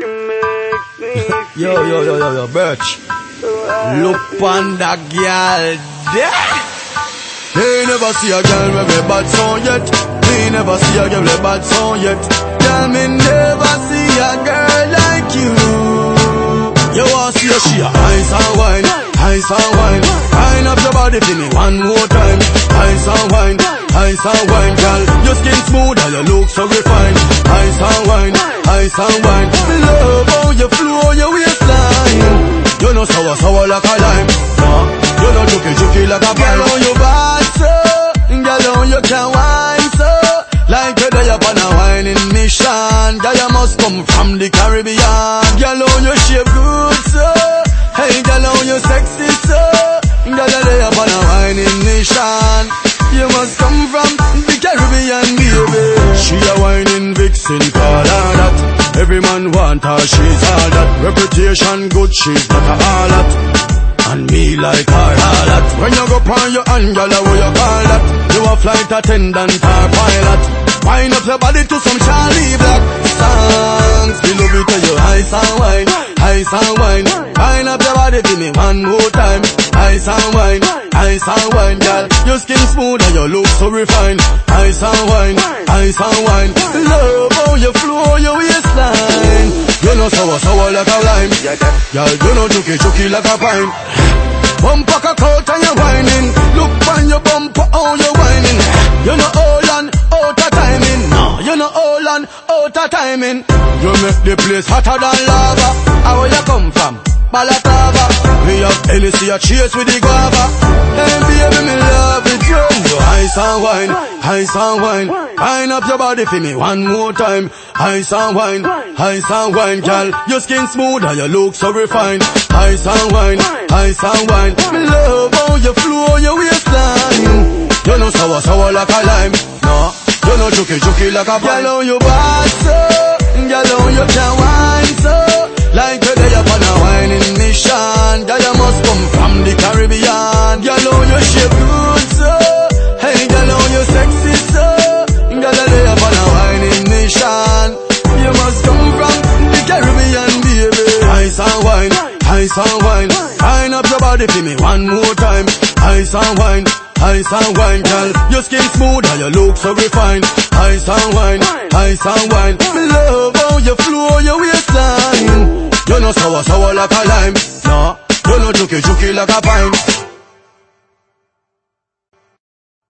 She makes me Yo, yo, yo, yo, yo, Birch. Look on that girl there. They never see a girl with a bad song yet. They never see a girl with a bad song yet. Girl, me never see a girl like you. You want to see a she a ice and wine, ice and wine. Wine up your body for me one more time. Ice and wine, ice and wine, girl. Your skin smooth and your look so refined. Ice and wine, ice and wine. You sour, sour like a lime. No, you know juky, juky like a. Girl, on your bad so, girl, on you can wine so. Like you're there upon a whining mission. Girl, you must come from the Caribbean. Girl, on your shape good so. Hey, girl, on you sexy so. Girl, you're there upon a whining mission. You must come from the Caribbean, baby. She a whining vixen, call her. Every man want her, she's all that. Reputation good, she's not a harlot. And me like her harlot. When you go on your hand, girl, what you call that? You a flight attendant or pilot. Wind up your body to some Charly Black songs. We love it when you ice and wine, ice and wine. Wind up your body to me one more time. Ice and wine, ice and wine, girl. Your skin smooth and your look so refined. Ice and wine, ice and wine. Love how you flow. Know sour, sour like a lime. Girl, you know juky, juky like a pine. Bumper cock out and you're whining. Look on your bumper, how you whining. You know all on, out of timing. No, you know all on, out of timing. You make the place hotter than lava. How you come from? Balaclava. We have Hennessy a chase with the guava. Hey baby, me love it you ice and wine, ice and wine. Wine up your body for me one more time. Ice and wine, ice and wine, girl. Your skin smooth and your look so refined. Ice and wine, ice and wine. Me love how you flow your waistline. You know sour, sour like a lime. No, you know juky, juky like a pine. Girl, how you bad so, ice and wine. Wine up your body for me one more time. Ice and wine. Ice and wine, girl. Your skin smooth and your look so refined. Ice and wine, ice and wine. Me love how you flow your waistline. You know sour, sour like a lime. No, you know juky, juky like a pine.